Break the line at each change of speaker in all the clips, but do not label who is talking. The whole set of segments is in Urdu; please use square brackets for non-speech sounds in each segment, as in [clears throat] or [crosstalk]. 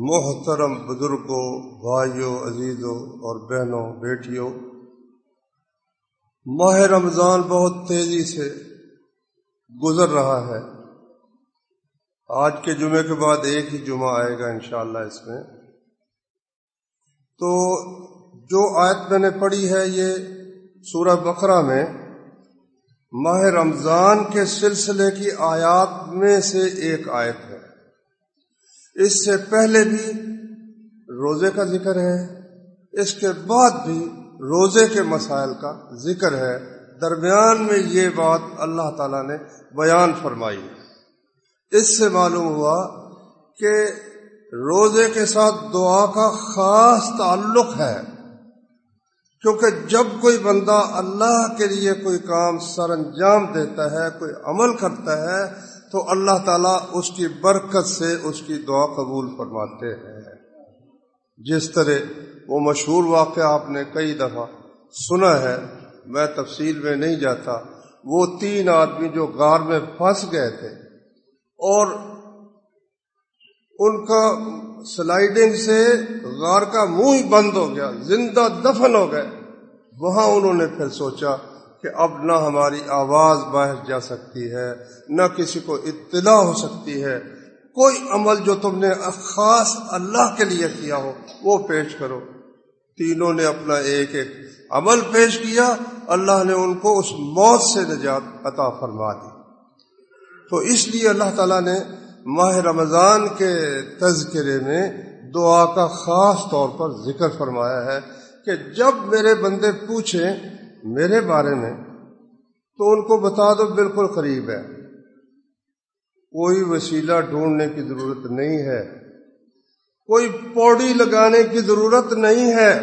محترم بزرگوں، بھائیوں، عزیزوں اور بہنوں، بیٹیوں، ماہ رمضان بہت تیزی سے گزر رہا ہے۔ آج کے جمعے کے بعد ایک ہی جمعہ آئے گا انشاءاللہ اس میں۔ تو جو آیت میں نے پڑھی ہے یہ سورہ بقرہ میں ماہ رمضان کے سلسلے کی آیات میں سے ایک آیت ہے۔ اس سے پہلے بھی روزے کا ذکر ہے، اس کے بعد بھی روزے کے مسائل کا ذکر ہے۔ درمیان میں یہ بات اللہ تعالی نے بیان فرمائی۔ اس سے معلوم ہوا کہ روزے کے ساتھ دعا کا خاص تعلق ہے۔ کیونکہ جب کوئی بندہ اللہ کے لیے کوئی کام سر انجام دیتا ہے، کوئی عمل کرتا ہے تو اللہ تعالیٰ اس کی برکت سے اس کی دعا قبول فرماتے ہیں۔ جس طرح وہ مشہور واقعہ آپ نے کئی دفعہ سنا ہے، میں تفصیل میں نہیں جاتا، وہ تین آدمی جو غار میں پھنس گئے تھے اور ان کا سلائڈنگ سے غار کا منہ ہی بند ہو گیا، زندہ دفن ہو گئے۔ وہاں انہوں نے پھر سوچا کہ اب نہ ہماری آواز باہر جا سکتی ہے، نہ کسی کو اطلاع ہو سکتی ہے۔ کوئی عمل جو تم نے خاص اللہ کے لیے کیا ہو، وہ پیش کرو۔ تینوں نے اپنا ایک ایک عمل پیش کیا، اللہ نے ان کو اس موت سے نجات عطا فرما دی۔ تو اس لیے اللہ تعالیٰ نے ماہ رمضان کے تذکرے میں دعا کا خاص طور پر ذکر فرمایا ہے کہ جب میرے بندے پوچھیں میرے بارے میں تو ان کو بتا دو بالکل قریب ہے۔ کوئی وسیلہ ڈھونڈنے کی ضرورت نہیں ہے۔ کوئی پوڑی لگانے کی ضرورت نہیں ہے۔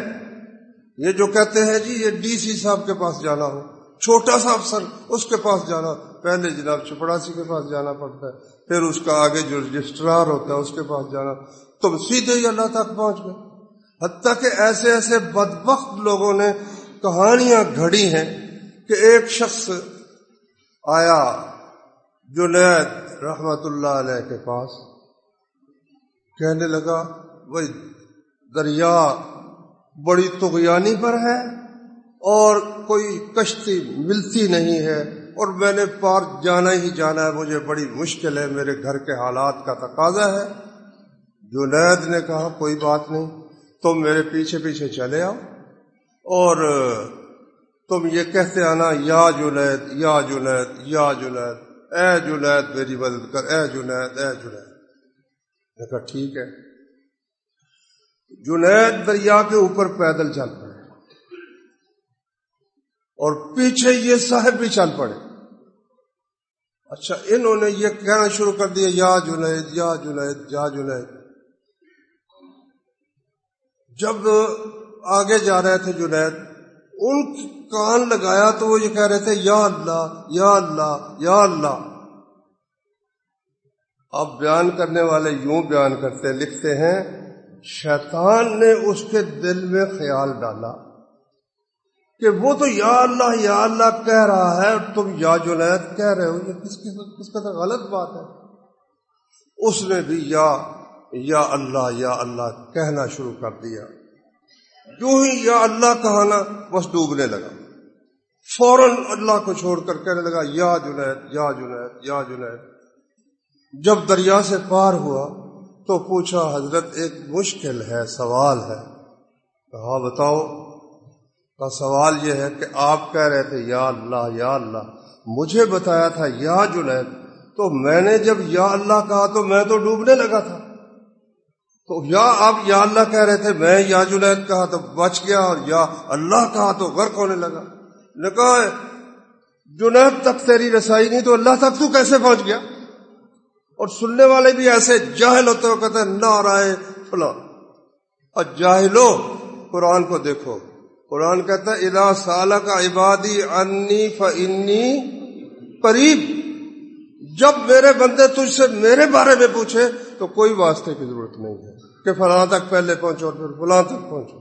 یہ جو کہتے ہیں جی یہ ڈی سی صاحب کے پاس جانا ہو، چھوٹا سا افسر اس کے پاس جانا پہلے جناب چپڑاسی کے پاس جانا پڑتا ہے، پھر اس کا آگے جو رجسٹرار ہوتا ہے اس کے پاس جانا۔ تم سیدھے ہی اللہ تک پہنچ گئے۔ حتیٰ کہ ایسے ایسے بدبخت لوگوں نے کہانیاں گھڑی ہیں کہ ایک شخص آیا جنید رحمت اللہ علیہ کے پاس، کہنے لگا بھائی دریا بڑی تغیانی پر ہے اور کوئی کشتی ملتی نہیں ہے اور میں نے پار جانا ہی جانا ہے، مجھے بڑی مشکل ہے، میرے گھر کے حالات کا تقاضا ہے۔ جنید نے کہا، کوئی بات نہیں، تم میرے پیچھے پیچھے چلے آؤ۔ اور تم یہ کہتے آنا، یا جنید یا جنید یا جنید اے جنید میری مدد کر، اے جنید اے جنید میں کہا ٹھیک ہے۔ جنید دریا کے اوپر پیدل چل پڑے۔ اور پیچھے یہ صاحب بھی چل پڑے۔ اچھا انہوں نے یہ کہنا شروع کر دیا، یا جنید یا جنید یا جنید جب آگے جا رہے تھے جنید، ان کان لگایا تو وہ یہ کہہ رہے تھے، یا اللہ یا اللہ یا اللہ۔ اب بیان کرنے والے یوں بیان کرتے، لکھتے ہیں، شیطان نے اس کے دل میں خیال ڈالا کہ وہ تو یا اللہ یا اللہ کہہ رہا ہے اور تم یا جنید کہہ رہے ہو، یہ کس کس کا غلط بات ہے۔ اس نے بھی یا یا اللہ یا اللہ کہنا شروع کر دیا۔ جو ہی یا اللہ کہانا بس ڈوبنے لگا۔ فوراً اللہ کو چھوڑ کر کہنے لگا، یا جنید یا جنید یا جنید۔ جب دریا سے پار ہوا تو پوچھا، حضرت، ایک مشکل ہے، سوال ہے۔ کہا، بتاؤ۔ کا سوال یہ ہے کہ آپ کہہ رہے تھے، یا اللہ یا اللہ۔ مجھے بتایا تھا، یا جنید۔ تو میں نے جب یا اللہ کہا تو میں تو ڈوبنے لگا تھا۔ تو یا آپ یا اللہ کہہ رہے تھے، میں یا جنید کہا تو بچ گیا اور یا اللہ کہا تو غرق ہونے لگا۔ کہا، جنید تک تیری رسائی نہیں تو اللہ تک تو کیسے پہنچ گیا؟ اور سننے والے بھی ایسے جاہل ہوتے ہو کہتے ہیں، نہ رائے فلاں۔ اور جاہلو، قرآن کو دیکھو۔ قرآن کہتا ہے ادا سال کا عبادی انی فنی قریب جب میرے بندے تجھ سے میرے بارے میں پوچھے تو کوئی واسطے کی ضرورت نہیں ہے کہ فلاں تک پہلے پہنچو پھر فلاں تک پہنچو۔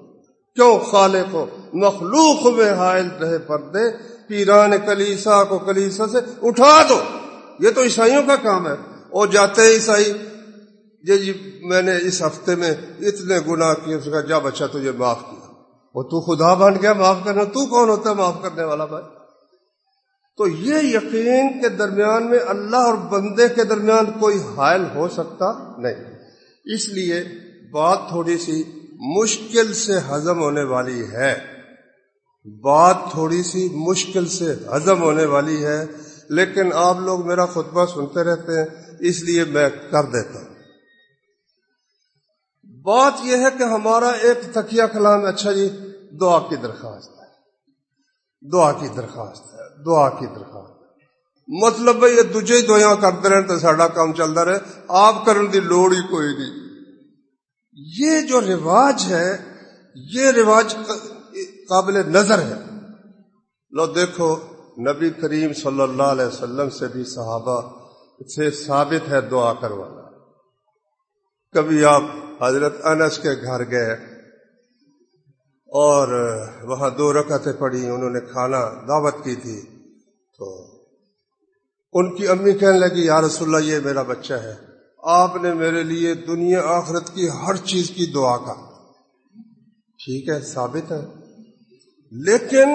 کیوں خالے کو مخلوق میں حائل رہے پردے، پیران کلیسا کو کلیسا سے اٹھا دو۔ یہ تو عیسائیوں کا کام ہے۔ اور جاتے ہیں عیسائی۔ یہ جی میں نے اس ہفتے میں اتنے گناہ کیے، اس کا جا بچہ، تجھے معاف کیا۔ وہ تو خدا بن گیا، معاف کرنا تو کون ہوتا ہے؟ معاف کرنے والا بھائی۔ تو یہ یقین کے درمیان میں اللہ اور بندے کے درمیان کوئی حائل ہو سکتا نہیں۔ اس لیے بات تھوڑی سی مشکل سے ہضم ہونے والی ہے۔ بات تھوڑی سی مشکل سے ہضم ہونے والی ہے، لیکن آپ لوگ میرا خطبہ سنتے رہتے ہیں، اس لیے میں کر دیتا ہوں۔ بات یہ ہے کہ ہمارا ایک تکیہ کلام اچھا جی دعا کی درخواست ہے۔ دعا کی درخواست ہے۔ دعا کی درخواست مطلب یہ دجے دعا کرتے رہے تو ساڈا کام چلتا رہے، آپ کرن دی لوڑ ہی کوئی نہیں۔ یہ جو رواج ہے، یہ رواج قابل نظر ہے۔ لو دیکھو، نبی کریم صلی اللہ علیہ وسلم سے بھی صحابہ سے ثابت ہے دعا کروانا۔ کبھی آپ حضرت انس کے گھر گئے اور وہاں دو رکعتیں پڑھی، انہوں نے کھانا، دعوت کی تھی۔ تو ان کی امی کہنے لگی، یا رسول اللہ، یہ میرا بچہ ہے۔ آپ نے میرے لیے دنیا آخرت کی ہر چیز کی دعا کا۔ ٹھیک ہے، ثابت ہے۔ لیکن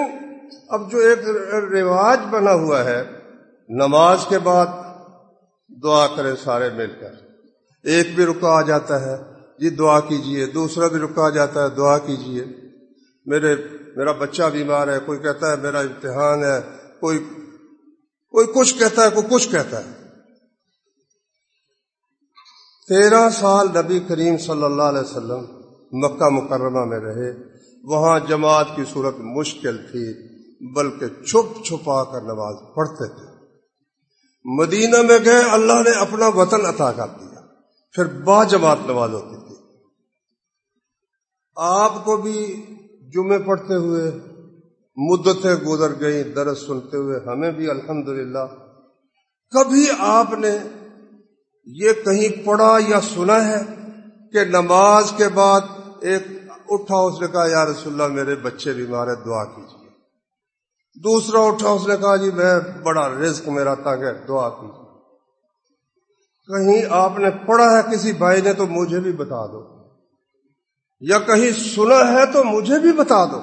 اب جو ایک رواج بنا ہوا ہے، نماز کے بعد دعا کریں سارے مل کر۔ ایک بھی رکا آ جاتا ہے جی دعا کیجیے، دوسرا بھی رکا آ جاتا ہے، دعا کیجیے۔ میرے میرا بچہ بیمار ہے، کوئی کہتا ہے میرا امتحان ہے، کوئی کوئی کچھ کہتا ہے، کوئی کچھ کہتا ہے۔ تیرہ سال نبی کریم صلی اللہ علیہ وسلم مکہ مکرمہ میں رہے، وہاں جماعت کی صورت مشکل تھی، بلکہ چھپ چھپا کر نماز پڑھتے تھے۔ مدینہ میں گئے، اللہ نے اپنا وطن عطا کر دیا، پھر با جماعت نماز ہوتی تھی۔ آپ کو بھی جمعے پڑھتے ہوئے مدتیں گزر گئی درس سنتے ہوئے ہمیں بھی الحمدللہ۔ کبھی آپ نے یہ کہیں پڑھا یا سنا ہے کہ نماز کے بعد ایک اٹھا اس نے کہا، یا رسول اللہ، میرے بچے بیمار ہے دعا کیجیے دوسرا اٹھا اس نے کہا جی میں بڑا رزق میرا تنگ ہے، دعا کیجیے کہیں آپ نے پڑھا ہے کسی بھائی نے تو مجھے بھی بتا دو۔ یا کہیں سنا ہے تو مجھے بھی بتا دو۔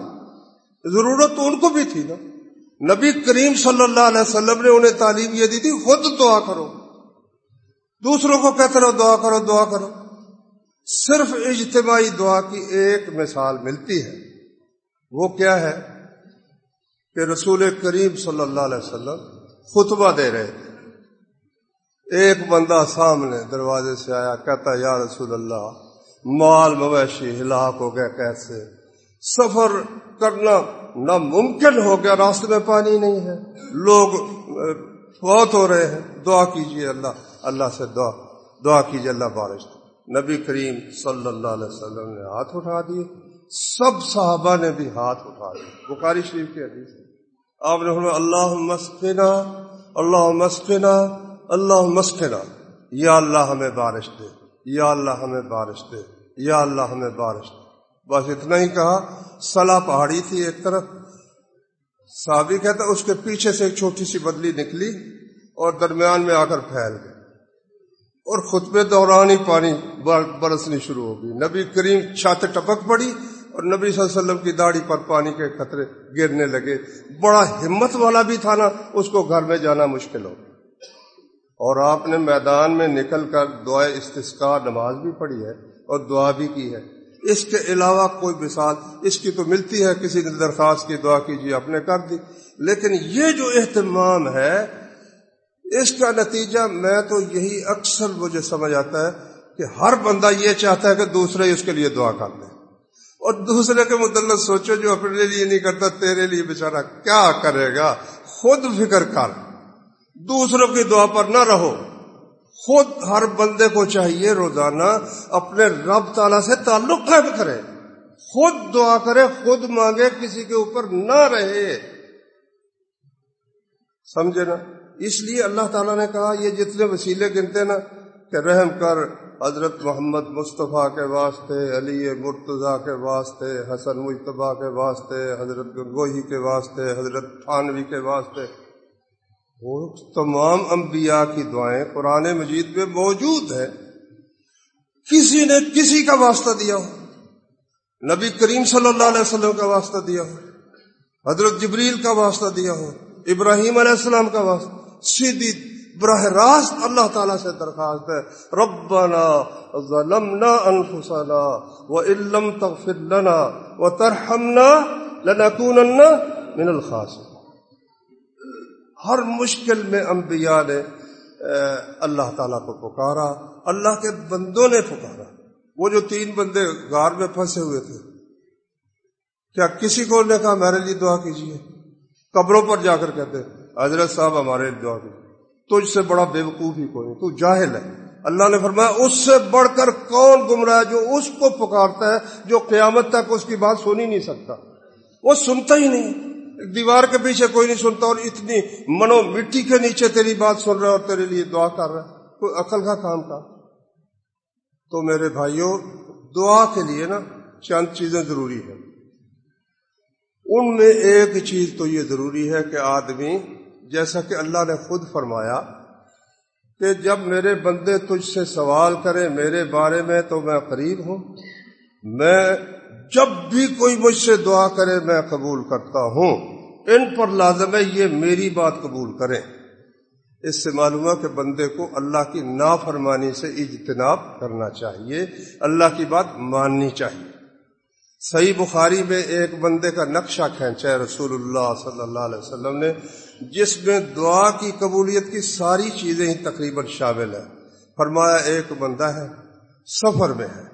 ضرورت تو ان کو بھی تھی نا۔ نبی کریم صلی اللہ علیہ وسلم نے انہیں تعلیم یہ دی تھی، خود دعا کرو۔ دوسروں کو کہتے رہو، دعا کرو دعا کرو۔ صرف اجتماعی دعا کی ایک مثال ملتی ہے۔ وہ کیا ہے؟ کہ رسول کریم صلی اللہ علیہ وسلم خطبہ دے رہے تھے۔ ایک بندہ سامنے دروازے سے آیا، کہتا یا رسول اللہ مال مویشی ہلاک ہو گیا کیسے؟ سفر کرنا ناممکن ہو گیا، راستے میں پانی نہیں ہے۔ لوگ بہت ہو رہے ہیں۔ دعا کیجیے اللہ اللہ سے دعا دعا کیجیے اللہ بارش نبی کریم صلی اللہ علیہ وسلم نے ہاتھ اٹھا دیے۔ سب صحابہ نے بھی ہاتھ اٹھا دیے۔ بخاری شریف کی حدیث آپ نے اللہ مسکنا اللہ مسکنا اللہ مسکنا یا اللہ ہمیں بارش دے۔ یا اللہ ہمیں بارش دے، یا اللہ ہمیں بارش دے۔ بس اتنا ہی کہا، سلا پہاڑی تھی ایک طرف صحابی کہتا اس کے پیچھے سے ایک چھوٹی سی بدلی نکلی اور درمیان میں آ کر پھیل گئی۔ اور خطبے دوران ہی پانی برسنی شروع ہو گئی۔ نبی کریم چھات ٹپک پڑی اور نبی صلی اللہ علیہ وسلم کی داڑھی پر پانی کے خطرے گرنے لگے۔ بڑا ہمت والا بھی تھا نا، اس کو گھر میں جانا مشکل ہو اور آپ نے میدان میں نکل کر دعائیں استسکار نماز بھی پڑھی ہے اور دعا بھی کی ہے۔ اس کے علاوہ کوئی مثال، اس کی تو ملتی ہے، کسی نے درخواست کی، دعا کیجیے آپ نے کر دی۔ لیکن یہ جو اہتمام ہے، اس کا نتیجہ میں تو یہی اکثر مجھے سمجھ آتا ہے کہ ہر بندہ یہ چاہتا ہے کہ دوسرے اس کے لیے دعا کر دے اور دوسرے کے متعلق سوچو جو اپنے لیے نہیں کرتا، تیرے لیے بےچارا کیا کرے گا؟ خود فکر کر۔ دوسروں کی دعا پر نہ رہو۔ خود ہر بندے کو چاہیے روزانہ اپنے رب تعالی سے تعلق قائم کرے۔ خود دعا کرے، خود مانگے، کسی کے اوپر نہ رہے۔ سمجھے نا؟ اس لیے اللہ تعالیٰ نے کہا، یہ جتنے وسیلے گنتے نا، کہ رحم کر حضرت محمد مصطفیٰ کے واسطے، علی مرتضیٰ کے واسطے، حسن مشتبہ کے واسطے، حضرت گنگوہی کے واسطے، حضرت تھانوی کے واسطے۔ وہ تمام انبیاء کی دعائیں قرآن مجید میں موجود ہیں۔ کسی نے کسی کا واسطہ دیا ہو۔ نبی کریم صلی اللہ علیہ وسلم کا واسطہ دیا ہو۔ حضرت جبریل کا واسطہ دیا ہو۔ ابراہیم علیہ السلام کا واسطہ۔ سیدھی براہ راست اللہ تعالیٰ سے درخواست ہے۔ ربنا ظلمنا انفسنا وان تغفر لنا وترحمنا لنكونن من الخاسرين ہر مشکل میں انبیاء نے اللہ تعالیٰ کو پکارا، اللہ کے بندوں نے پکارا۔ وہ جو تین بندے غار میں پھنسے ہوئے تھے، کیا کسی کو نے کہا، میرے لیے دعا کیجیے؟ قبروں پر جا کر کہتے حضرت صاحب، ہمارے لیے دعا کیجیے۔ تجھ سے بڑا بے وقوف ہی کوئی تو جاہل ہے۔ اللہ نے فرمایا، اس سے بڑھ کر کون گمراہ جو اس کو پکارتا ہے جو قیامت تک اس کی بات سن ہی نہیں سکتا؟ وہ سنتا ہی نہیں۔ دیوار کے پیچھے کوئی نہیں سنتا اور اتنی منو مٹی کے نیچے تیری بات سن رہا اور تیرے لیے دعا کر رہا ہے کوئی عقل کا کام تھا؟ تو میرے بھائیوں، دعا کے لیے نا چند چیزیں ضروری ہیں۔ ان میں ایک چیز تو یہ ضروری ہے کہ آدمی، جیسا کہ اللہ نے خود فرمایا کہ جب میرے بندے تجھ سے سوال کرے میرے بارے میں تو میں قریب ہوں، میں جب بھی کوئی مجھ سے دعا کرے میں قبول کرتا ہوں، ان پر لازم ہے یہ میری بات قبول کریں۔ اس سے معلوم ہے کہ بندے کو اللہ کی نافرمانی سے اجتناب کرنا چاہیے، اللہ کی بات ماننی چاہیے۔ صحیح بخاری میں ایک بندے کا نقشہ کھینچا ہے، رسول اللہ صلی اللہ علیہ وسلم نے، جس میں دعا کی قبولیت کی ساری چیزیں ہی تقریباً شامل ہیں۔ فرمایا ایک بندہ ہے، سفر میں ہے۔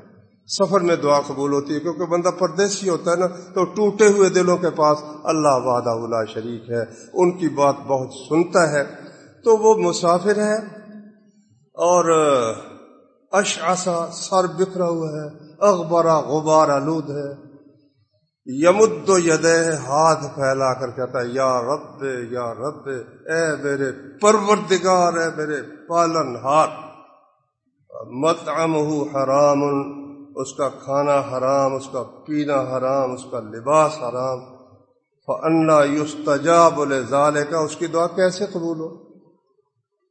سفر میں دعا قبول ہوتی ہے، کیونکہ بندہ پردیسی ہوتا ہے نا، تو ٹوٹے ہوئے دلوں کے پاس اللہ وعدہ اللہ شریک ہے، ان کی بات بہت سنتا ہے۔ تو وہ مسافر ہے اور اش آسا سر بکھرا ہوا ہے اخبارہ غبار آلود ہے۔ یمد ید ہاتھ پھیلا کر کہتا ہے، یا رب یا رب، اے میرے پروردگار، اے میرے پالن ہاتھ مت حرام۔ اس کا کھانا حرام، اس کا پینا حرام، اس کا لباس حرام۔ فنا یوستجا بولے ظالے کا اس کی دعا کیسے قبول ہو؟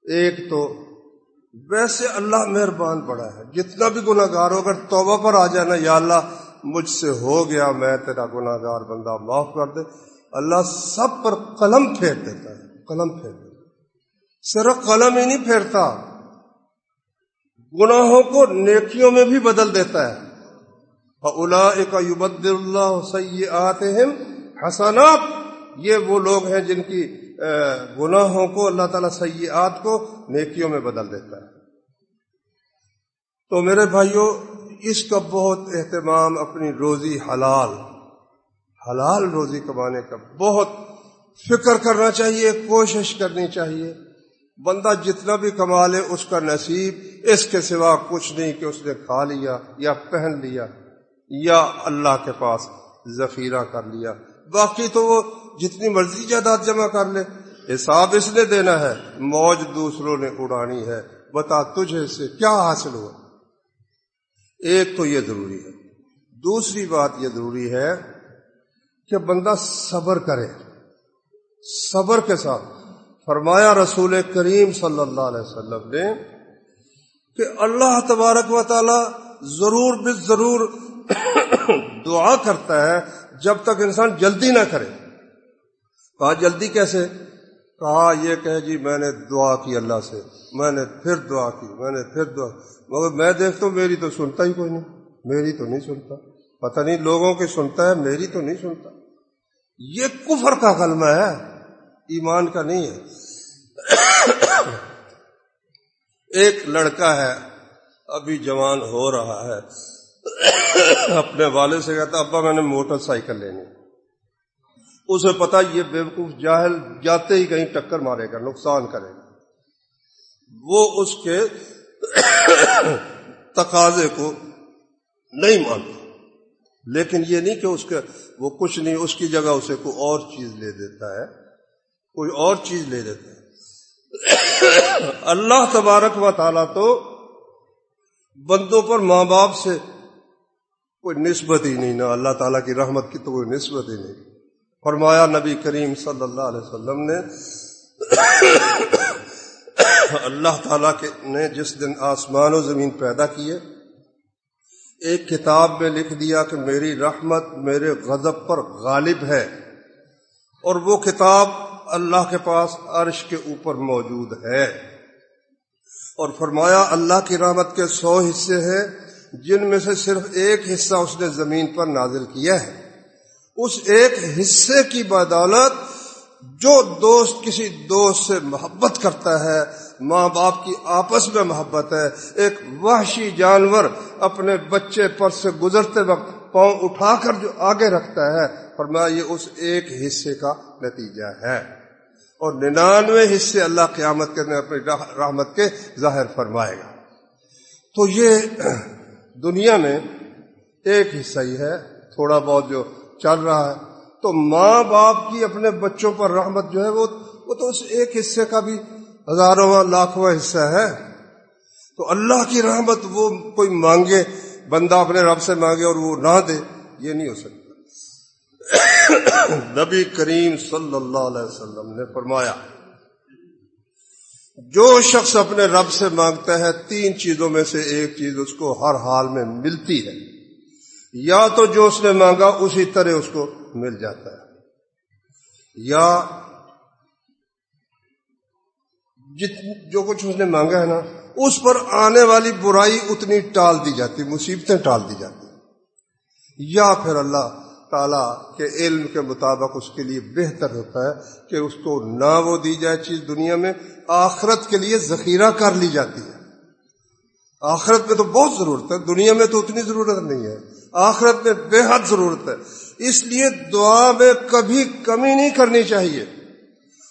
ایک تو ویسے اللہ مہربان پڑا ہے۔ جتنا بھی گناہ گار ہو، اگر توبہ پر آ جانا یا اللہ، مجھ سے ہو گیا، میں تیرا گناہ گار بندہ معاف کر دے۔ اللہ سب پر قلم پھیر دیتا ہے۔ قلم پھیر دیتا صرف قلم ہی نہیں پھیرتا گناہوں کو نیکیوں میں بھی بدل دیتا ہے۔ الا کا یوبد اللہ سی حسنات۔ یہ وہ لوگ ہیں جن کی گناہوں کو اللہ تعالیٰ سیاحت کو نیکیوں میں بدل دیتا ہے۔ تو میرے بھائیوں اس کا بہت اہتمام اپنی روزی حلال حلال روزی کمانے کا بہت فکر کرنا چاہیے، کوشش کرنی چاہیے۔ بندہ جتنا بھی کما لے اس کا نصیب، اس کے سوا کچھ نہیں کہ اس نے کھا لیا یا پہن لیا یا اللہ کے پاس ذخیرہ کر لیا۔ باقی تو وہ جتنی مرضی جائیداد جمع کر لے۔ حساب اس نے دینا ہے، موج دوسروں نے اڑانی ہے۔ بتا تجھے سے کیا حاصل ہوا۔ ایک تو یہ ضروری ہے۔ دوسری بات یہ ضروری ہے کہ بندہ صبر کرے۔ صبر کے ساتھ۔ فرمایا رسول کریم صلی اللہ علیہ وسلم نے کہ اللہ تبارک و تعالی ضرور بے ضرور دعا کرتا ہے جب تک انسان جلدی نہ کرے۔ کہا، جلدی کیسے؟ کہا، یہ کہ جی میں نے دعا کی اللہ سے۔ میں نے پھر دعا کی، میں نے پھر دعا۔ مگر میں دیکھتا ہوں، میری تو سنتا ہی کوئی نہیں۔ میری تو نہیں سنتا۔ پتہ نہیں، لوگوں کی سنتا ہے، میری تو نہیں سنتا۔ یہ کفر کا کلمہ ہے۔ ایمان کا نہیں ہے۔ ایک لڑکا ہے، ابھی جوان ہو رہا ہے۔ اپنے والد سے کہتا ابا میں نے موٹر سائیکل لینی۔ اسے پتا یہ بیوقوف جاہل جاتے ہی کہیں ٹکر مارے گا، نقصان کرے گا۔ وہ اس کے تقاضے کو نہیں مانتا۔ لیکن یہ نہیں کہ اس کے وہ کچھ نہیں، اس کی جگہ اسے کوئی اور چیز لے دیتا ہے۔ کوئی اور چیز لے دیتا ہے۔ اللہ تبارک و تعالیٰ تو بندوں پر ماں باپ سے کوئی نسبت ہی نہیں نا اللہ تعالیٰ کی رحمت کی تو کوئی نسبت ہی نہیں۔ فرمایا نبی کریم صلی اللہ علیہ وسلم نے، اللہ تعالیٰ کے نے جس دن آسمان و زمین پیدا کیے، ایک کتاب میں لکھ دیا کہ میری رحمت میرے غضب پر غالب ہے، اور وہ کتاب اللہ کے پاس عرش کے اوپر موجود ہے۔ اور فرمایا، اللہ کی رحمت کے سو حصے ہیں، جن میں سے صرف ایک حصہ اس نے زمین پر نازل کیا ہے۔ اس ایک حصے کی بدولت جو دوست، کسی دوست سے محبت کرتا ہے، ماں باپ کی آپس میں محبت ہے۔ ایک وحشی جانور اپنے بچے پر سے گزرتے وقت پاؤں اٹھا کر جو آگے رکھتا ہے۔ فرمایا، یہ اس ایک حصے کا نتیجہ ہے۔ اور ننانوے حصے اللہ قیامت کے اپنی رحمت کے ظاہر فرمائے گا۔ تو یہ دنیا میں ایک حصہ ہی ہے، تھوڑا بہت جو چل رہا ہے۔ تو ماں باپ کی اپنے بچوں پر رحمت جو ہے وہ وہ تو اس ایک حصے کا بھی ہزارواں لاکھواں حصہ ہے۔ تو اللہ کی رحمت وہ کوئی مانگے، بندہ اپنے رب سے مانگے اور وہ نہ دے، یہ نہیں ہو سکتا۔ نبی کریم صلی اللہ علیہ وسلم نے فرمایا، جو شخص اپنے رب سے مانگتا ہے، تین چیزوں میں سے ایک چیز اس کو ہر حال میں ملتی ہے۔ یا تو جو اس نے مانگا، اسی طرح اس کو مل جاتا ہے۔ یا جو کچھ اس نے مانگا ہے نا، اس پر آنے والی برائی اتنی ٹال دی جاتی، مصیبتیں ٹال دی جاتی۔ یا پھر اللہ تعالی کے علم کے مطابق اس کے لیے بہتر ہوتا ہے کہ اس کو نہ وہ دی جائے چیز دنیا میں، آخرت کے لیے ذخیرہ کر لی جاتی ہے۔ آخرت میں تو بہت ضرورت ہے، دنیا میں تو اتنی ضرورت نہیں ہے۔ آخرت میں بے حد ضرورت ہے۔ اس لیے دعا میں کبھی کمی نہیں کرنی چاہیے۔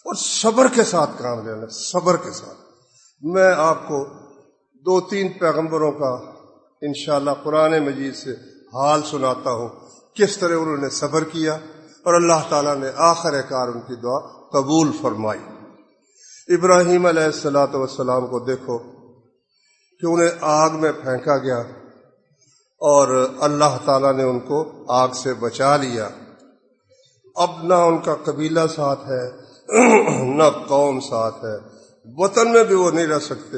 اور صبر کے ساتھ کام لینا، صبر کے ساتھ۔ میں آپ کو دو تین پیغمبروں کا انشاءاللہ قرآن مجید سے حال سناتا ہوں۔ کس طرح انہوں نے صبر کیا اور اللہ تعالیٰ نے آخر کار ان کی دعا قبول فرمائی۔ ابراہیم علیہ السلاۃ والسلام کو دیکھو کہ انہیں آگ میں پھینکا گیا اور اللہ تعالیٰ نے ان کو آگ سے بچا لیا۔ اب نہ ان کا قبیلہ ساتھ ہے، [clears throat] نہ قوم ساتھ ہے۔ وطن میں بھی وہ نہیں رہ سکتے۔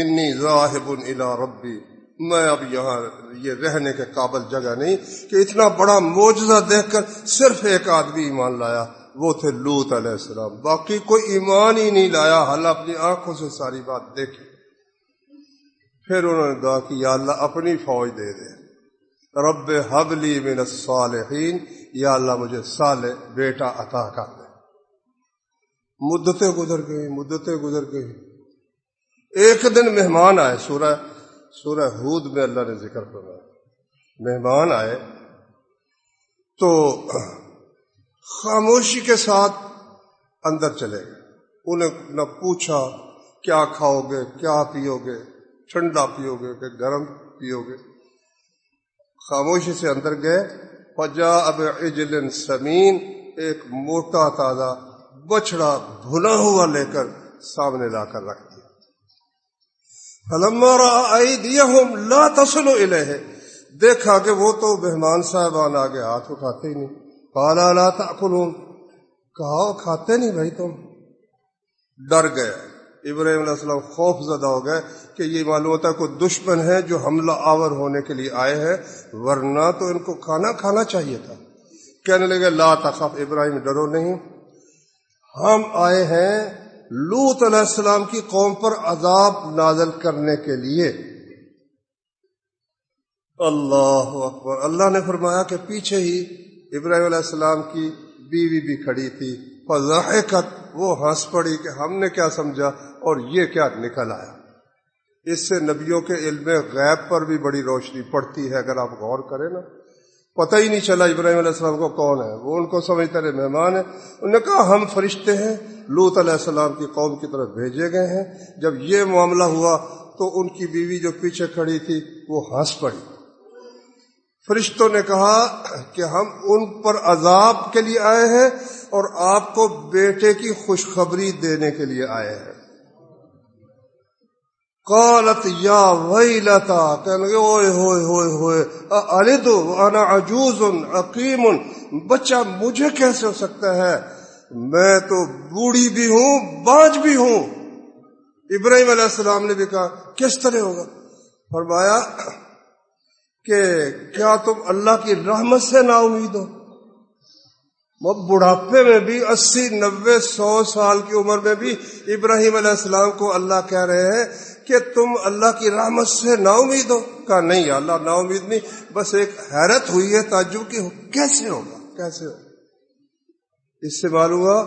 انی ذاہب الا ربی۔ میں اب یہاں یہ رہنے کے قابل جگہ نہیں کہ اتنا بڑا موجزہ دیکھ کر صرف ایک آدمی ایمان لایا، وہ تھے لوت علیہ السلام۔ باقی کوئی ایمان ہی نہیں لایا حال اپنی آنکھوں سے ساری بات دیکھی۔ پھر انہوں نے کہا کہ یا اللہ اپنی فوج دے دے۔ رب حبلی من الصالحین، یا اللہ مجھے صالح بیٹا عطا کر دے۔ مدتیں گزر گئی مدتیں گزر گئی ایک دن مہمان آئے، سورہ سورہ ہود میں اللہ نے ذکر کرا مہمان آئے تو خاموشی کے ساتھ اندر چلے گئے۔ انہیں نہ پوچھا کیا کھاؤ گے کیا پیو گے ٹھنڈا پیو گے کہ گرم پیو گے خاموشی سے اندر گئے۔ پجا اب اجل سمین، ایک موٹا تازہ بچڑا بھنا ہوا لے کر سامنے لا کر رکھ دیا فلم لا تسل ہے دیکھا کہ وہ تو مہمان صاحبان آگے ہاتھ اٹھاتے ہی نہیں۔ پالا لا تاکلون کہا، کھاتے نہیں بھائی تم؟ ڈر گئے ابراہیم علیہ السلام خوف زدہ ہو گئے کہ یہ معلوم ہوتا ہے کوئی دشمن ہے جو حملہ آور ہونے کے لیے آئے ہیں ورنہ تو ان کو کھانا کھانا چاہیے تھا۔ کہنے لگے، لا تخف، ابراہیم ڈرو نہیں۔ ہم آئے ہیں لوت علیہ السلام کی قوم پر عذاب نازل کرنے کے لیے۔ اللہ اکبر۔ اللہ نے فرمایا کہ پیچھے ہی ابراہیم علیہ السلام کی بیوی بھی کھڑی تھی۔ فضاحقت وہ ہنس پڑی کہ ہم نے کیا سمجھا اور یہ کیا نکل آیا۔ اس سے نبیوں کے علم غیب پر بھی بڑی روشنی پڑتی ہے، اگر آپ غور کریں نا۔ پتہ ہی نہیں چلا ابراہیم علیہ السلام کو کون ہے۔ وہ ان کو سمجھتے رہے، مہمان ہیں۔ انہوں نے کہا، ہم فرشتے ہیں۔ لوت علیہ السلام کی قوم کی طرف بھیجے گئے ہیں۔ جب یہ معاملہ ہوا تو ان کی بیوی جو پیچھے کھڑی تھی، وہ ہنس پڑی۔ فرشتوں نے کہا کہ ہم ان پر عذاب کے لیے آئے ہیں اور آپ کو بیٹے کی خوشخبری دینے کے لیے آئے ہیں۔ قالت یا وہی لتا ہوئے ہوئے ہوئے ہوئے تو انا عجوز عقیم بچہ مجھے کیسے ہو سکتا ہے؟ میں تو بوڑھی بھی ہوں بانج بھی ہوں۔ ابراہیم علیہ السلام نے بھی کہا، کس طرح ہوگا؟ فرمایا کہ کیا تم اللہ کی رحمت سے نا امید ہو؟ وہ بڑھاپے میں بھی، اسی نبے سو سال کی عمر میں بھی ابراہیم علیہ السلام کو اللہ کہہ رہے ہیں کہ تم اللہ کی رحمت سے نا امید ہو۔ کہا، نہیں اللہ نا امید نہیں، بس ایک حیرت ہوئی ہے تعجب کی، کیسے ہوگا؟ کیسے ہوگا؟ اس سے معلوم ہوا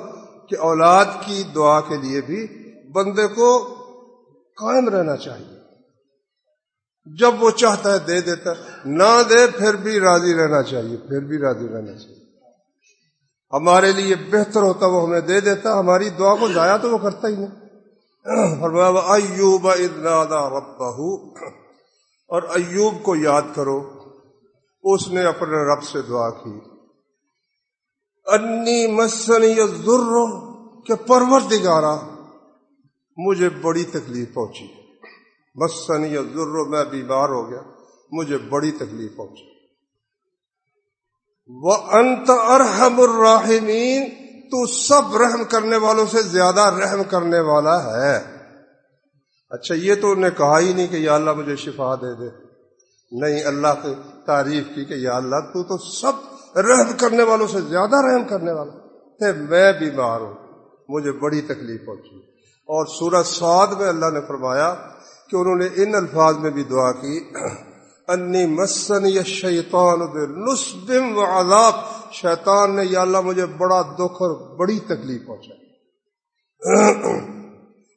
کہ اولاد کی دعا کے لیے بھی بندے کو قائم رہنا چاہیے۔ جب وہ چاہتا ہے دے دیتا ہے، نہ دے پھر بھی راضی رہنا چاہیے، پھر بھی راضی رہنا چاہیے۔ ہمارے لیے بہتر ہوتا وہ ہمیں دے دیتا، ہماری دعا کو ضائع تو وہ کرتا ہی نہیں۔ ایوب ربہ اور ایوب کو یاد کرو، اس نے اپنے رب سے دعا کی۔ انی مسنی ضرور کہ پرور دگارا مجھے بڑی تکلیف پہنچی۔ مسنی ضرور میں بیمار ہو گیا، مجھے بڑی تکلیف پہنچی۔ وہ انت ارحم الراحمین تو سب رحم کرنے والوں سے زیادہ رحم کرنے والا ہے۔ اچھا یہ تو انہیں کہا ہی نہیں کہ یا اللہ مجھے شفا دے دے۔ نہیں، اللہ کی تعریف کی کہ یا اللہ، تو تو سب رحم کرنے والوں سے زیادہ رحم کرنے والا۔ تھے میں بیمار ہوں، مجھے بڑی تکلیف پہنچی۔ اور سورج سعد میں اللہ نے فرمایا کہ انہوں نے ان الفاظ میں بھی دعا کی۔ انی مسن یا شیطان نسبم و عذاب، شیطان نے یا اللہ مجھے بڑا دکھ اور بڑی تکلیف پہنچا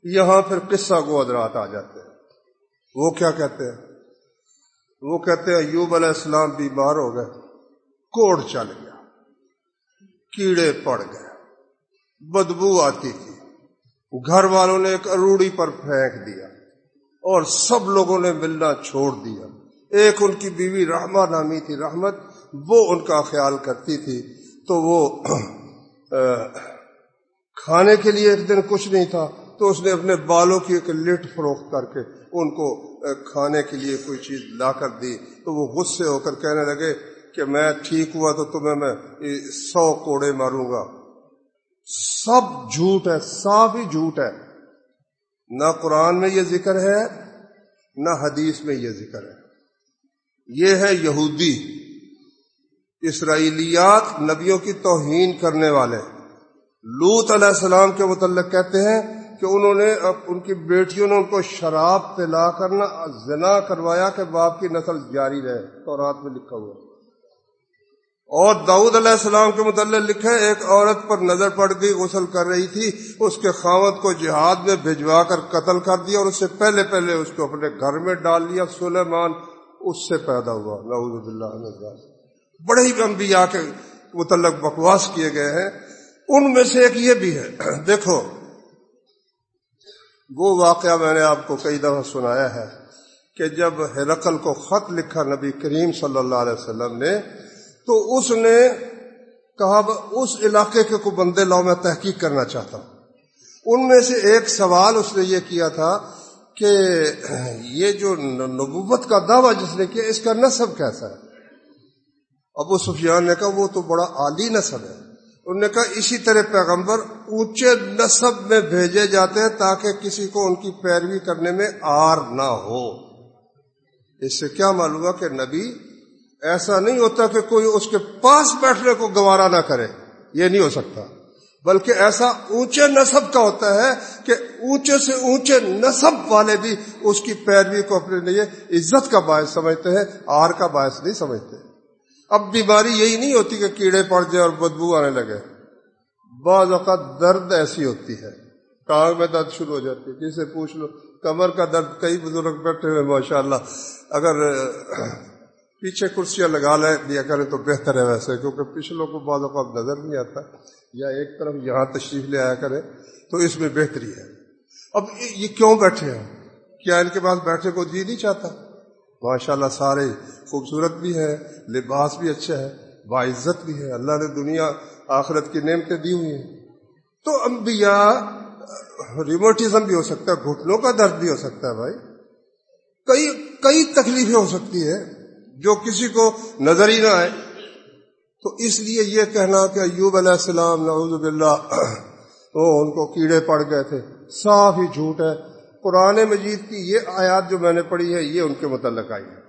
یہاں پھر قصہ کو ادرات آ جاتے ہیں وہ کیا کہتے ہیں؟ وہ کہتے ہیں، ایوب علیہ السلام بیمار ہو گئے، کوڑ چل گیا، کیڑے پڑ گئے، بدبو آتی تھی۔ گھر والوں نے ایک اروڑی پر پھینک دیا اور سب لوگوں نے ملنا چھوڑ دیا۔ ایک ان کی بیوی رحمہ نامی تھی، رحمت، وہ ان کا خیال کرتی تھی۔ تو وہ کھانے کے لیے ایک دن کچھ نہیں تھا، تو اس نے اپنے بالوں کی ایک لٹ فروخت کر کے ان کو کھانے کے لیے کوئی چیز لا کر دی۔ تو وہ غصے ہو کر کہنے لگے کہ میں ٹھیک ہوا تو تمہیں میں سو کوڑے ماروں گا۔ سب جھوٹ ہے صاف ہی جھوٹ ہے۔ نہ قرآن میں یہ ذکر ہے، نہ حدیث میں یہ ذکر ہے۔ یہ ہے یہودی، اسرائیلیات نبیوں کی توہین کرنے والے۔ لوت علیہ السلام کے متعلق کہتے ہیں کہ انہوں نے ان کی بیٹیوں نے ان کو شراب پلا کرنا زنا کروایا کہ باپ کی نسل جاری رہے۔ تو رات میں لکھا ہوا۔ اور داؤد علیہ السلام کے متعلق لکھا ایک عورت پر نظر پڑ گئی غسل کر رہی تھی، اس کے خاوت کو جہاد میں بھجوا کر قتل کر دیا اور اس سے پہلے پہلے اس کو اپنے گھر میں ڈال لیا۔ سلیمان اس سے پیدا ہوا۔ نعوذ باللہ بڑے ہی انبیاء کے متعلق بکواس کیے گئے ہیں۔ ان میں سے ایک یہ بھی ہے۔ دیکھو، وہ واقعہ میں نے آپ کو کئی دفعہ سنایا ہے کہ جب ہرقل کو خط لکھا نبی کریم صلی اللہ علیہ وسلم نے، تو اس نے کہا، اس علاقے کے کو بندے لاؤ، میں تحقیق کرنا چاہتا ہوں۔ ان میں سے ایک سوال اس نے یہ کیا تھا کہ یہ جو نبوت کا دعویٰ جس نے کیا، اس کا نصب کیسا ہے؟ ابو سفیان نے کہا، وہ تو بڑا عالی نصب ہے۔ انہوں نے کہا، اسی طرح پیغمبر اونچے نصب میں بھیجے جاتے ہیں تاکہ کسی کو ان کی پیروی کرنے میں آر نہ ہو۔ اس سے کیا معلوم ہوا کہ نبی ایسا نہیں ہوتا کہ کوئی اس کے پاس بیٹھنے کو گوارا نہ کرے۔ یہ نہیں ہو سکتا۔ بلکہ ایسا اونچے نصب کا ہوتا ہے کہ اونچے سے اونچے نصب والے بھی اس کی پیروی کو اپنے لیے عزت کا باعث سمجھتے ہیں آر کا باعث نہیں سمجھتے۔ اب بیماری یہی نہیں ہوتی کہ کیڑے پڑ جائیں اور بدبو آنے لگے۔ بعض اوقات درد ایسی ہوتی ہے۔ ٹانگ میں درد شروع ہو جاتی ہے۔ کسی سے پوچھ لو، کمر کا درد، کئی بزرگ بیٹھے ہوئے ماشاء اللہ اگر پیچھے کرسیاں لگا لے دیا کریں تو بہتر ہے ویسے، کیونکہ پچھلوں کو بعض اوقات نظر نہیں آتا، یا ایک طرف یہاں تشریف لے آیا کرے تو اس میں بہتری ہے۔ اب یہ کیوں بیٹھے ہیں؟ کیا ان کے پاس بیٹھنے کو جی نہیں چاہتا؟ ماشاء اللہ سارے خوبصورت بھی ہے لباس بھی اچھا ہے باعزت بھی ہے اللہ نے دنیا آخرت کی نعمتیں دی ہوئی ہیں۔ تو انبیاء ریموٹزم بھی ہو سکتا ہے، گھٹنوں کا درد بھی ہو سکتا ہے بھائی۔ کئی کئی تکلیفیں ہو سکتی ہے جو کسی کو نظر ہی نہ آئے۔ تو اس لیے یہ کہنا کہ ایوب علیہ السلام نعوذ باللہ [clears throat] وہ ان کو کیڑے پڑ گئے تھے۔ صاف ہی جھوٹ ہے۔ قرآن مجید کی یہ آیات جو میں نے پڑھی ہے، یہ ان کے متعلق آئی ہے۔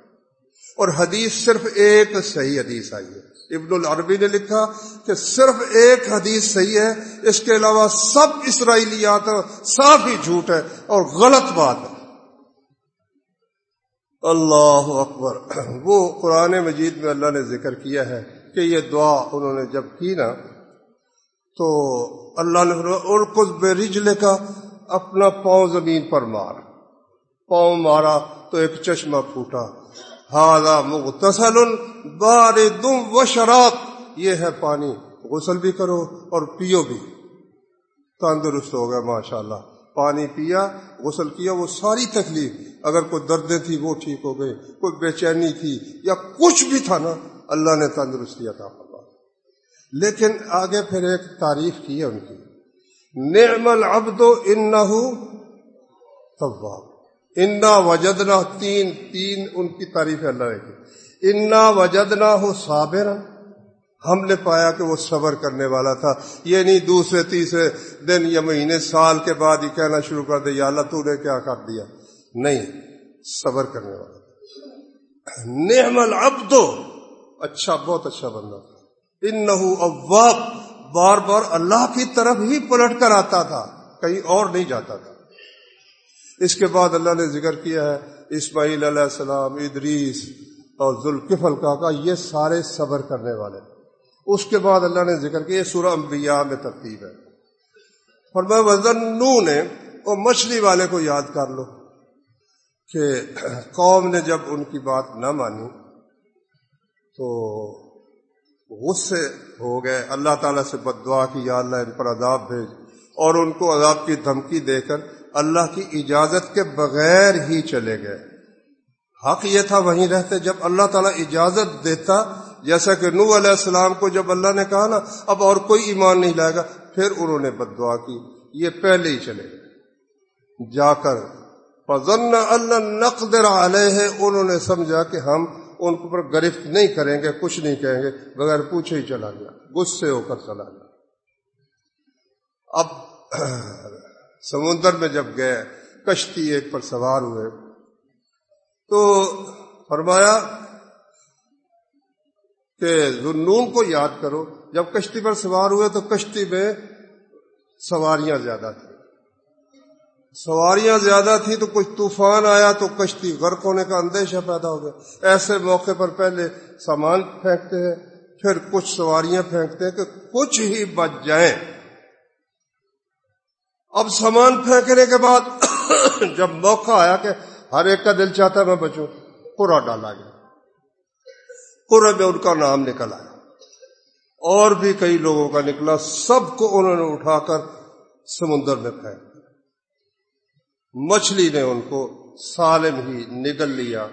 اور حدیث صرف ایک صحیح حدیث آئی ہے۔ ابن العربی نے لکھا کہ صرف ایک حدیث صحیح ہے، اس کے علاوہ سب اسرائیلیات صاف ہی جھوٹ ہے اور غلط بات ہے۔ اللہ اکبر۔ وہ قرآن مجید میں اللہ نے ذکر کیا ہے کہ یہ دعا انہوں نے جب کی نا، تو اللہ نے اور کچھ بے رجلے کا اپنا پاؤں زمین پر مار۔ پاؤں مارا تو ایک چشمہ پھوٹا۔ ہاضا مغتسل بار دم و شراب یہ ہے پانی، غسل بھی کرو اور پیو بھی۔ تندرست ہو گیا ماشاء اللہ پانی پیا، غسل کیا، وہ ساری تکلیف۔ اگر کوئی دردیں تھی وہ ٹھیک ہو گئی کوئی بے چینی تھی یا کچھ بھی تھا نا، اللہ نے تندرستی عطا فرما لیکن آگے پھر ایک تعریف کی ہے ان کی۔ نعم العبد انہو طواب انا وجدنا تین تین ان کی تعریف اللہ نے کی۔ انا وجدنا ہو صابر ہم نے پایا کہ وہ صبر کرنے والا تھا۔ یہ نہیں دوسرے، تیسرے دن یا مہینے، سال کے بعد ہی کہنا شروع کر دے، یا اللہ تو نے کیا کر دیا؟ نہیں، صبر کرنے والا تھا۔ نعم العبد اچھا بہت اچھا بندہ تھا۔ انہو اواب، بار بار اللہ کی طرف ہی پلٹ کر آتا تھا، کہیں اور نہیں جاتا تھا۔ اس کے بعد اللہ نے ذکر کیا ہے، اسماعیل علیہ السلام، ادریس اور ذوالکفل کا یہ سارے صبر کرنے والے اس کے بعد اللہ نے ذکر کیا، یہ سورہ انبیاء میں ترتیب ہے۔ اور میں وزن نے وہ مچھلی والے کو یاد کر لو کہ قوم نے جب ان کی بات نہ مانی تو غصے ہو گئے۔ اللہ تعالیٰ سے بد دعا کی، یا اللہ ان پر عذاب بھیج۔ اور ان کو عذاب کی دھمکی دے کر اللہ کی اجازت کے بغیر ہی چلے گئے۔ حق یہ تھا، وہیں رہتے۔ جب اللہ تعالیٰ اجازت دیتا جیسا کہ نو علیہ السلام کو جب اللہ نے کہا نا، اب اور کوئی ایمان نہیں لائے گا، پھر انہوں نے بد دعا کی۔ یہ پہلے ہی چلے۔ گئے جا کر فضن اللہ نقدر علیہ انہوں نے سمجھا کہ ہم ان پر گرفت نہیں کریں گے، کچھ نہیں کہیں گے، بغیر پوچھے ہی چلا گیا۔ غصے ہو کر چلا گیا۔ اب [clears throat] سمندر میں جب گئے، کشتی ایک پر سوار ہوئے۔ تو فرمایا کہ ذنون کو یاد کرو، جب کشتی پر سوار ہوئے تو کشتی میں سواریاں زیادہ تھیں۔ سواریاں زیادہ تھیں تو کچھ طوفان آیا تو کشتی غرق ہونے کا اندیشہ پیدا ہو گیا۔ ایسے موقع پر پہلے سامان پھینکتے ہیں، پھر کچھ سواریاں پھینکتے ہیں کہ کچھ ہی بچ جائیں۔ اب سامان پھینکنے کے بعد [coughs] جب موقع آیا کہ ہر ایک کا دل چاہتا میں بچوں، پورا ڈالا گیا۔ پورے میں ان کا نام نکل آیا۔ اور بھی کئی لوگوں کا نکلا، سب کو انہوں نے اٹھا کر سمندر میں پھینک مچھلی نے ان کو سالم ہی نگل لیا۔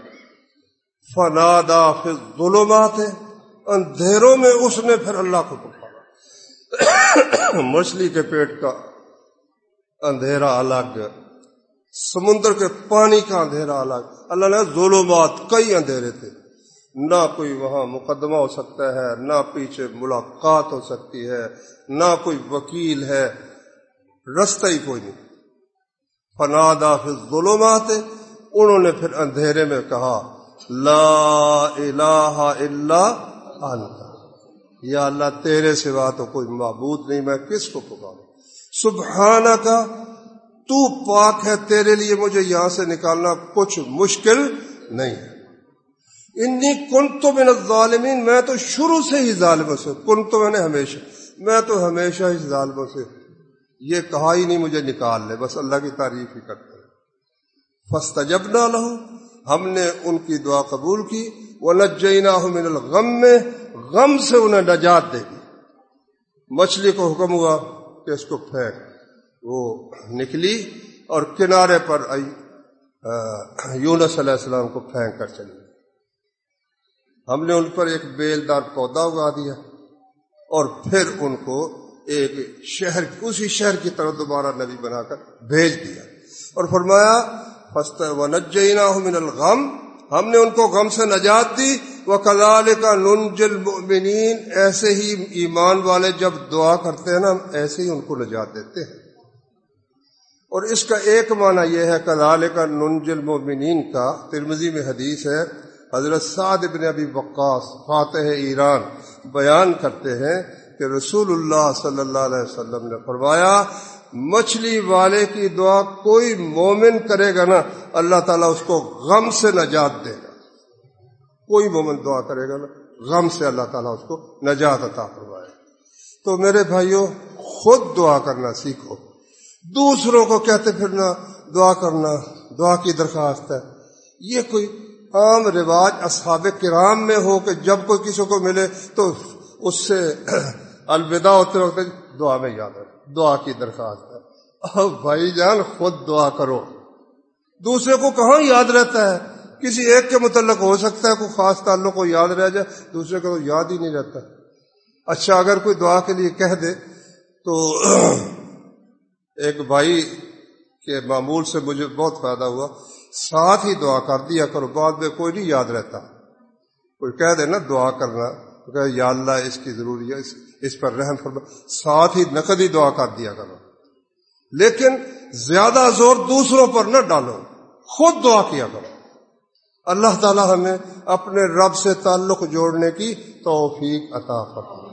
فنادا پھر ظلمات اندھیروں میں اس نے پھر اللہ کو پکارا مچھلی کے پیٹ کا اندھیرا الگ، سمندر کے پانی کا اندھیرا الگ۔ اللہ نے ظلمات، کئی اندھیرے تھے۔ نہ کوئی وہاں مقدمہ ہو سکتا ہے، نہ پیچھے ملاقات ہو سکتی ہے، نہ کوئی وکیل ہے، رستہ ہی کوئی نہیں۔ فنادا پھر ظلمات انہوں نے پھر اندھیرے میں کہا، لا الہ الا انت۔ یا اللہ، تیرے سوا تو کوئی معبود نہیں، میں کس کو پکاروں؟ سبحانہ کا تو پاک ہے، تیرے لیے مجھے یہاں سے نکالنا کچھ مشکل نہیں ہے۔ انی کن تو میں ظالمین میں تو شروع سے ہی ظالموں سے کن تو میں نے ہمیشہ، میں تو ہمیشہ ہی ظالموں سے یہ کہا ہی نہیں مجھے نکال لے، بس اللہ کی تعریف ہی کرتے فستا جب نہ لہو، ہم نے ان کی دعا قبول کی۔ وہ نجینا من الغم میں غم سے انہیں نجات دے گی مچھلی کو حکم ہوا کہ اس کو پھینک۔ وہ نکلی اور کنارے پر آئی یونس علیہ السلام کو پھینک کر چلی۔ ہم نے ان پر ایک بیلدار پودا اگا دیا اور پھر ان کو ایک شہر اسی شہر کی طرف دوبارہ نبی بنا کر بھیج دیا اور فرمایا فسط و نجینا من الغم. ہم نے ان کو غم سے نجات دی۔ وہ کلال کا ننجل مؤمنین ایسے ہی ایمان والے جب دعا کرتے ہیں نا، ہم ایسے ہی ان کو نجات دیتے ہیں۔ اور اس کا ایک معنی یہ ہے کلال کا ننجل مؤمنین کا ترمزی میں حدیث ہے حضرت سعد ابن ابی وقاص فاتح ایران بیان کرتے ہیں کہ رسول اللہ صلی اللہ علیہ وسلم نے فرمایا، مچھلی والے کی دعا کوئی مومن کرے گا نا، اللہ تعالیٰ اس کو غم سے نجات دے گا۔ کوئی مومن دعا کرے گا نا، غم سے اللہ تعالیٰ اس کو نجات عطا فرمائے۔ تو میرے بھائیوں خود دعا کرنا سیکھو۔ دوسروں کو کہتے پھرنا، دعا کرنا، دعا کی درخواست ہے۔ یہ کوئی عام رواج اصحاب کرام میں ہو کہ جب کوئی کسی کو ملے تو اس سے [clears throat] الوداع ہوتے وقت دعا میں یاد ہے، دعا کی درخواست ہے۔ بھائی جان، خود دعا کرو۔ دوسرے کو کہاں یاد رہتا ہے؟ کسی ایک کے متعلق ہو سکتا ہے، کوئی خاص تعلق کو یاد رہ جائے، دوسرے کو تو یاد ہی نہیں رہتا۔ اچھا اگر کوئی دعا کے لیے کہہ دے تو [clears throat] ایک بھائی کے معمول سے مجھے بہت فائدہ ہوا۔ ساتھ ہی دعا کر دیا کرو، بعد میں کوئی نہیں یاد رہتا۔ کوئی کہہ دے نا دعا کرنا، کہ یا اللہ اس کی ضروری ہے، اس پر رحم فرما۔ ساتھ ہی نقدی دعا کر دیا کرو۔ لیکن زیادہ زور دوسروں پر نہ ڈالو، خود دعا کیا کرو۔ اللہ تعالی ہمیں اپنے رب سے تعلق جوڑنے کی توفیق عطا فرمائے۔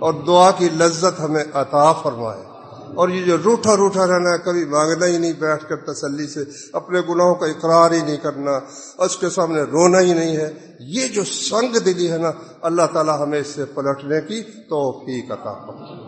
اور دعا کی لذت ہمیں عطا فرمائے۔ اور یہ جو روٹا روٹا رہنا ہے، کبھی مانگنا ہی نہیں، بیٹھ کر تسلی سے اپنے گناہوں کا اقرار ہی نہیں کرنا، اس کے سامنے رونا ہی نہیں ہے۔ یہ جو سنگ دلی ہے نا، اللہ تعالی ہمیں اس سے پلٹنے کی توفیق عطا فرمائے۔